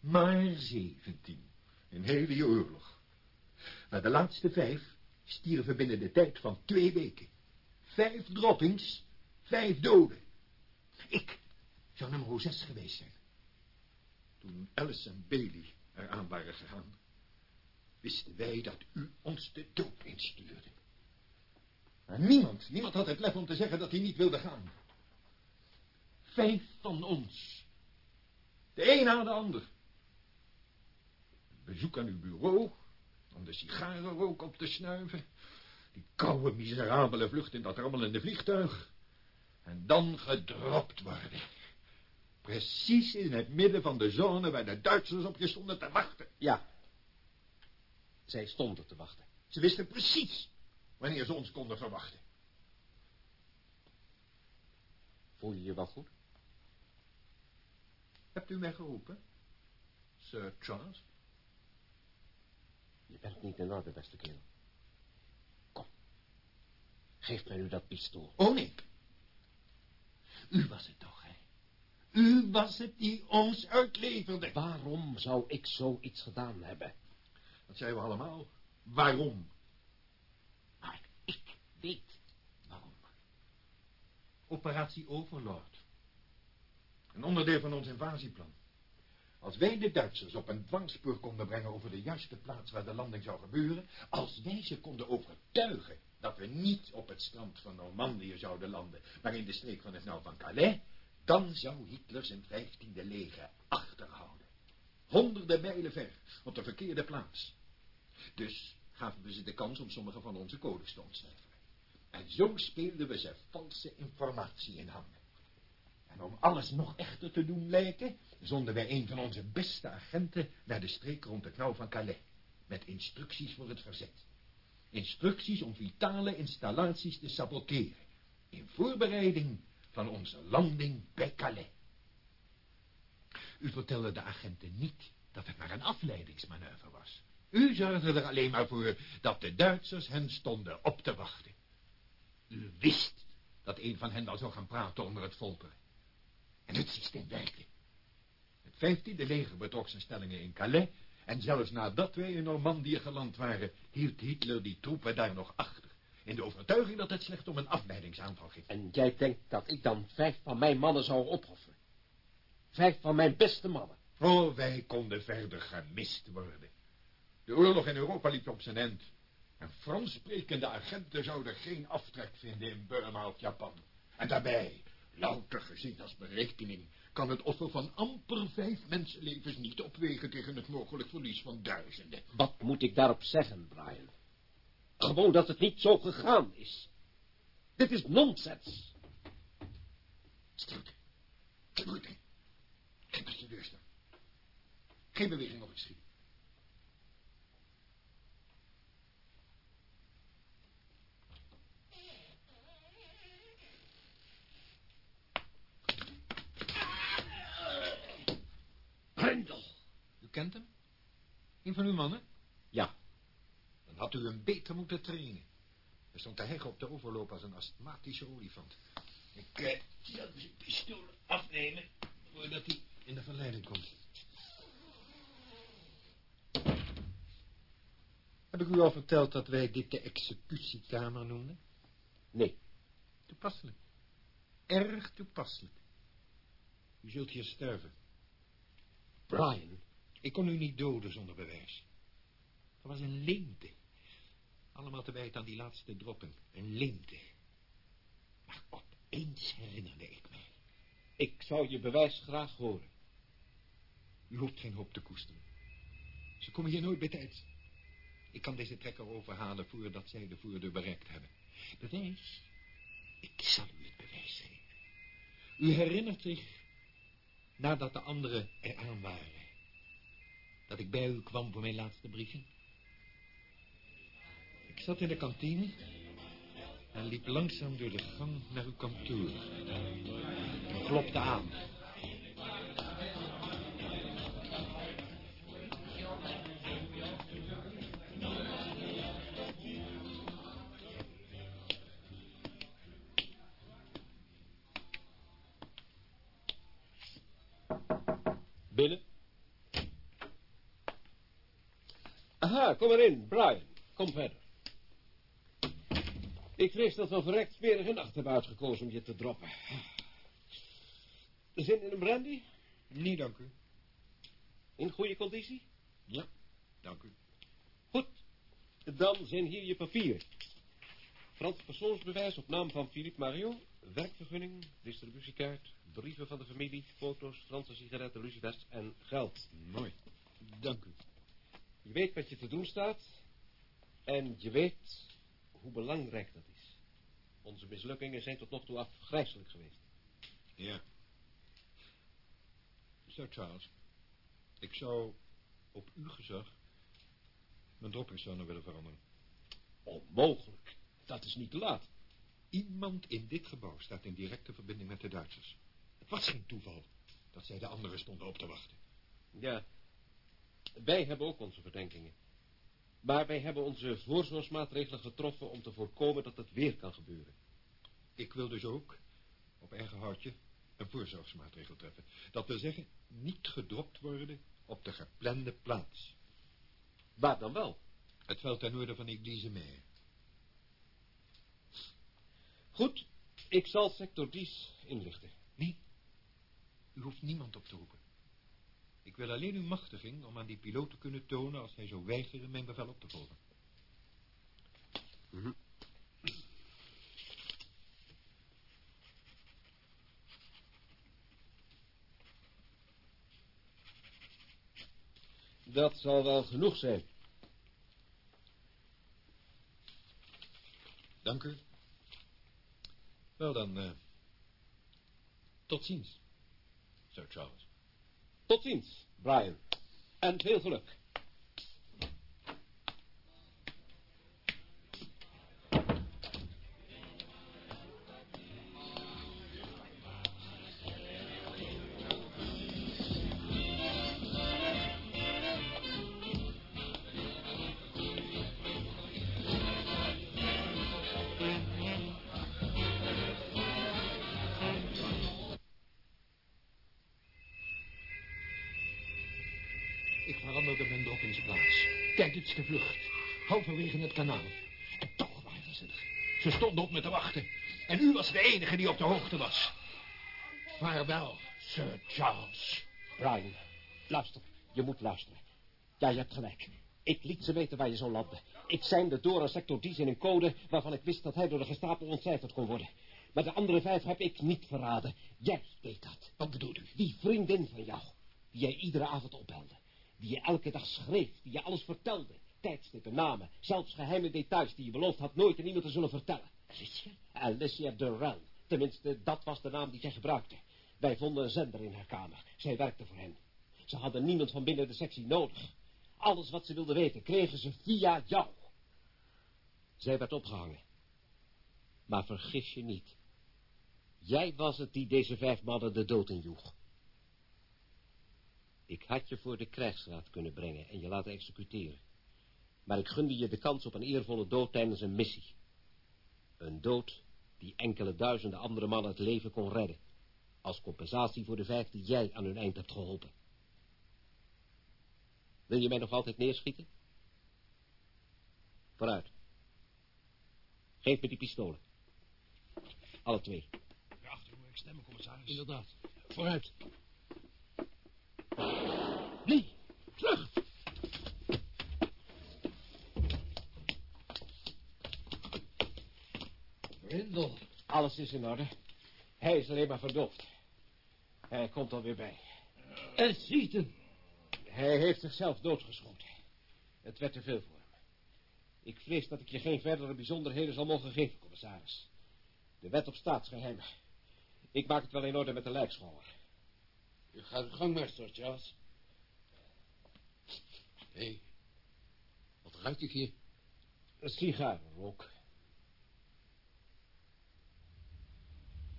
Maar zeventien. Een hele oorlog. Maar de laatste vijf stierven binnen de tijd van twee weken. Vijf droppings, vijf doden. Ik zou nummer zes geweest zijn. Toen Alice en Bailey eraan waren gegaan, wisten wij dat u ons de dood instuurde. Maar niemand, niemand had het lef om te zeggen dat hij niet wilde gaan. Vijf van ons. De een na de ander. Bezoek aan uw bureau, om de sigarenrook op te snuiven. Die koude, miserabele vlucht in dat rammelende vliegtuig. En dan gedropt worden. Precies in het midden van de zone waar de Duitsers op je stonden te wachten. Ja. Zij stonden te wachten. Ze wisten precies wanneer ze ons konden verwachten. Voel je je wel goed? Hebt u mij geroepen, Sir Charles? Je bent niet in orde, beste kerel. Kom. Geef mij nu dat pistool. Oh, nee. U was het toch, hè? U was het die ons uitleverde. Waarom zou ik zoiets gedaan hebben? Dat zijn we allemaal. Waarom? Maar ik weet waarom. Operatie Overlord. Een onderdeel van ons invasieplan. Als wij de Duitsers op een dwangspoor konden brengen over de juiste plaats waar de landing zou gebeuren, als wij ze konden overtuigen dat we niet op het strand van Normandië zouden landen, maar in de streek van het nauw van Calais, dan zou Hitler zijn vijftiende leger achterhouden. Honderden mijlen ver, op de verkeerde plaats. Dus gaven we ze de kans om sommige van onze codes te ontcijferen. En zo speelden we ze valse informatie in handen. Om alles nog echter te doen lijken, zonden wij een van onze beste agenten naar de streek rond de knauw van Calais, met instructies voor het verzet. Instructies om vitale installaties te saboteren, in voorbereiding van onze landing bij Calais. U vertelde de agenten niet dat het maar een afleidingsmanoeuvre was. U zorgde er alleen maar voor dat de Duitsers hen stonden op te wachten. U wist dat een van hen al zou gaan praten onder het folteren. En het systeem werkte. Het vijftiende leger betrok zijn stellingen in Calais... en zelfs nadat wij in Normandië geland waren... hield Hitler die troepen daar nog achter... in de overtuiging dat het slecht om een afleidingsaanval ging. En jij denkt dat ik dan vijf van mijn mannen zou opofferen? Vijf van mijn beste mannen? Oh, wij konden verder gemist worden. De oorlog in Europa liep op zijn eind... En Frans sprekende agenten zouden geen aftrek vinden in Burma of Japan. En daarbij, louter gezien als berekening, kan het offer van amper vijf mensenlevens niet opwegen tegen het mogelijk verlies van duizenden. Wat moet ik daarop zeggen, Brian? Gewoon dat het niet zo gegaan is. Dit is nonsens. Stilte. Stilte. Geen staan. Geen beweging op het schiet. Brendel. U kent hem? Een van uw mannen? Ja. Dan had u hem beter moeten trainen. Hij stond te heggen op de overloop als een astmatische olifant. Ik eh, zal zijn pistool afnemen voordat hij in de verleiding komt. Heb ik u al verteld dat wij dit de executiekamer noemden? Nee. Toepasselijk. Erg toepasselijk. U zult hier sterven. Brian. Ik kon u niet doden zonder bewijs. Er was een leemte. Allemaal te wijten aan die laatste dropping. Een leemte. Maar opeens herinnerde ik mij. Ik zou je bewijs graag horen. U hoeft geen hoop te koesteren. Ze komen hier nooit bij tijd. Ik kan deze trekker overhalen voordat zij de voordeur bereikt hebben. Bewijs? Ik zal u het bewijs geven. U herinnert zich, nadat de anderen eraan waren, ik bij u kwam voor mijn laatste briefing? Ik zat in de kantine en liep langzaam door de gang naar uw kantoor. En klopte aan. Binnen. Kom erin, Brian. Kom verder. Ik vrees dat we een verrekt smerige nacht hebben uitgekozen om je te droppen. Zin in een brandy? Nee, dank u. In goede conditie? Ja, dank u. Goed. Dan zijn hier je papieren. Frans persoonsbewijs op naam van Philippe Mario, werkvergunning, distributiekaart, brieven van de familie, foto's, Franse sigaretten, lucifers en geld. Mooi. Dank u. Je weet wat je te doen staat en je weet hoe belangrijk dat is. Onze mislukkingen zijn tot nog toe afgrijzelijk geweest. Ja. Zo, Charles. Ik zou op uw gezag mijn droppingszone willen veranderen. Onmogelijk. Dat is niet te laat. Iemand in dit gebouw staat in directe verbinding met de Duitsers. Het was geen toeval dat zij de anderen stonden op te wachten. Ja, wij hebben ook onze verdenkingen. Maar wij hebben onze voorzorgsmaatregelen getroffen om te voorkomen dat het weer kan gebeuren. Ik wil dus ook, op eigen houtje, een voorzorgsmaatregel treffen. Dat wil zeggen, niet gedropt worden op de geplande plaats. Waar dan wel? Het veld ten noorden van Église Meer. Goed, ik zal sector Dies inlichten. Nee, u hoeft niemand op te roepen. Ik wil alleen uw machtiging om aan die piloot te kunnen tonen als hij zou weigeren mijn bevel op te volgen. Mhm. Dat zal wel genoeg zijn. Dank u. Wel dan, eh, tot ziens, Sir Charles. Tot ziens, Brian. En veel geluk. Mijn droppingsplaats. Tijdens de vlucht. Halverwege het kanaal. En toch waren ze er. Ze stonden op me te wachten. En u was de enige die op de hoogte was. Vaarwel, Sir Charles. Brian, luister. Je moet luisteren. Ja, je hebt gelijk. Ik liet ze weten waar je zou landen. Ik seinde door een sector in een code... waarvan ik wist dat hij door de gestapel ontcijferd kon worden. Maar de andere vijf heb ik niet verraden. Jij deed dat. Wat bedoelt u? Die vriendin van jou, die jij iedere avond opbelde. Die je elke dag schreef, die je alles vertelde. Tijdstippen, namen, zelfs geheime details die je beloofd had nooit aan iemand te zullen vertellen. Alicia? Alicia Durrell. Tenminste, dat was de naam die zij gebruikte. Wij vonden een zender in haar kamer. Zij werkte voor hen. Ze hadden niemand van binnen de sectie nodig. Alles wat ze wilden weten, kregen ze via jou. Zij werd opgehangen. Maar vergis je niet. Jij was het die deze vijf mannen de dood injoeg. Ik had je voor de krijgsraad kunnen brengen en je laten executeren. Maar ik gunde je de kans op een eervolle dood tijdens een missie. Een dood die enkele duizenden andere mannen het leven kon redden. Als compensatie voor de vijf die jij aan hun eind hebt geholpen. Wil je mij nog altijd neerschieten? Vooruit. Geef me die pistolen. Alle twee. Ja, achter ik stemmen, commissaris. Inderdaad. Vooruit. Nee, terug. Rindel. Alles is in orde. Hij is alleen maar verdoofd. Hij komt alweer bij. En schieten. Hij heeft zichzelf doodgeschoten. Het werd te veel voor hem. Ik vrees dat ik je geen verdere bijzonderheden zal mogen geven, commissaris. De wet op staatsgeheimen. Ik maak het wel in orde met de lijkschouwer. U gaat uw gang, meester Charles. Hé, hey, wat ruik ik hier? Een sigarenrook.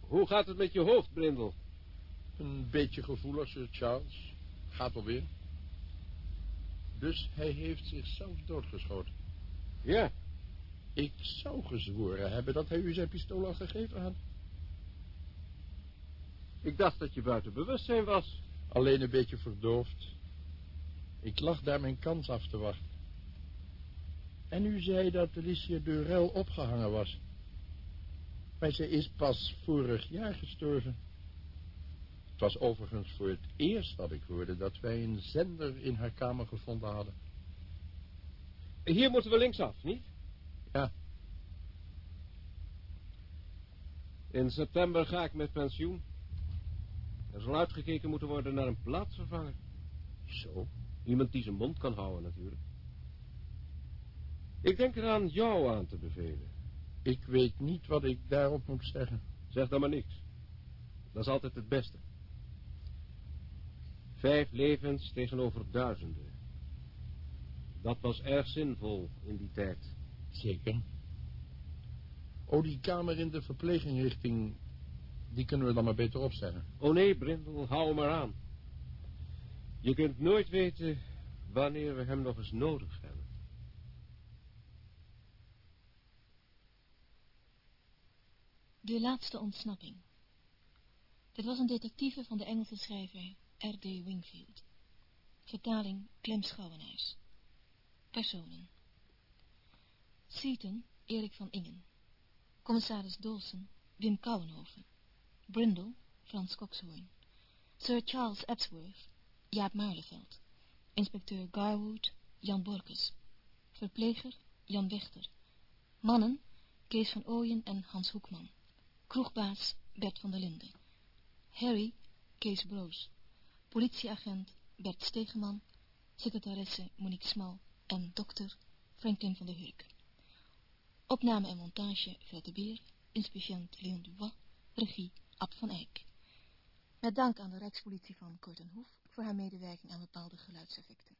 Hoe gaat het met je hoofd, Brindel? Een beetje gevoelig, Sir Charles. Gaat wel weer. Dus hij heeft zichzelf doodgeschoten. Ja, Ik zou gezworen hebben dat hij u zijn pistool al gegeven had. Ik dacht dat je buiten bewustzijn was. Alleen een beetje verdoofd. Ik lag daar mijn kans af te wachten. En u zei dat Alicia Durel opgehangen was. Maar zij is pas vorig jaar gestorven. Het was overigens voor het eerst dat ik hoorde dat wij een zender in haar kamer gevonden hadden. Hier moeten we linksaf, niet? Ja. In september ga ik met pensioen. Er zal uitgekeken moeten worden naar een plaatsvervanger. Zo? Iemand die zijn mond kan houden, natuurlijk. Ik denk eraan jou aan te bevelen. Ik weet niet wat ik daarop moet zeggen. Zeg dan maar niks. Dat is altijd het beste. Vijf levens tegenover duizenden. Dat was erg zinvol in die tijd. Zeker. Oh, die kamer in de verpleginrichting, die kunnen we dan maar beter opstellen. Oh nee, Brindel, hou hem maar aan. Je kunt nooit weten wanneer we hem nog eens nodig hebben. De laatste ontsnapping. Dit was een detectieve van de Engelse schrijver R.D. Wingfield. Vertaling Clem Schouwenhuis. Personen. Seaton, Erik van Ingen. Commissaris Dolsen, Wim Kouwenhoven. Brindle, Frans Coxhoorn. Sir Charles Epsworth, Jaap Maarleveld. Inspecteur Garwood, Jan Borkes. Verpleger, Jan Wechter. Mannen, Kees van Ooyen en Hans Hoekman. Kroegbaas, Bert van der Linden. Harry, Kees Broos. Politieagent, Bert Stegeman. Secretaresse, Monique Smal. En dokter, Franklin van der Hurk. Opname en montage, Fred de Beer. Inspiciënt Leon Dubois. Regie, Ab van Eyck. Met dank aan de Rijkspolitie van Kortenhoef voor haar medewerking aan bepaalde geluidseffecten.